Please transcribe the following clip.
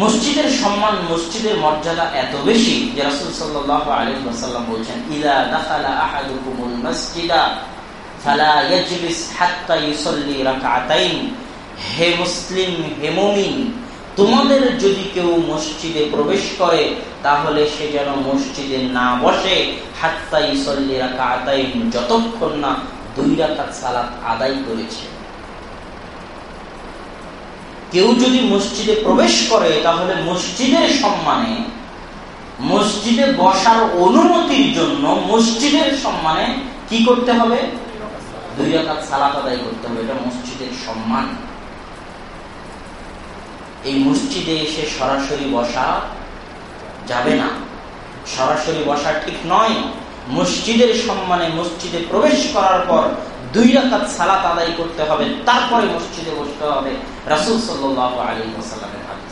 মসজিদের সম্মান, মসজিদের মর্যাদা এত বেশি যে রাসুল সাল্লাহ আলী বলছেন, ইদা দাখালা আহাদুকুমুল মসজিদা, ফালা ইয়াজলিস হাত্তা ইউসাল্লি রাকাতাইন। হে মুসলিম, হে মুমিন, তোমাদের যদি কেউ মসজিদে প্রবেশ করে, তাহলে সে যেন মসজিদে না বসে, হাত্তা ইসল্লি রাকাতাইন, যতক্ষণ না দুই রাকাত সালাত আদায় করেছে। কেউ যদি মসজিদে প্রবেশ করে, তাহলে মসজিদের সম্মানে, মসজিদে বসার অনুমতির জন্য মসজিদের সম্মানে কি করতে হবে? দুই রাকাত সালাত আদায় করতে হবে, এটা মসজিদের সম্মান। এই মসজিদে এসে সরাসরি বসা যাবে না। সরাসরি বসা ঠিক নয়। মসজিদের সম্মানে মসজিদে প্রবেশ করার পর দুই রাকাত সালাত আদায় করতে হবে, তারপরে মসজিদে বসতে হবে। রাসুল সাল্লাহ আলী ওসাল্লামের হাতে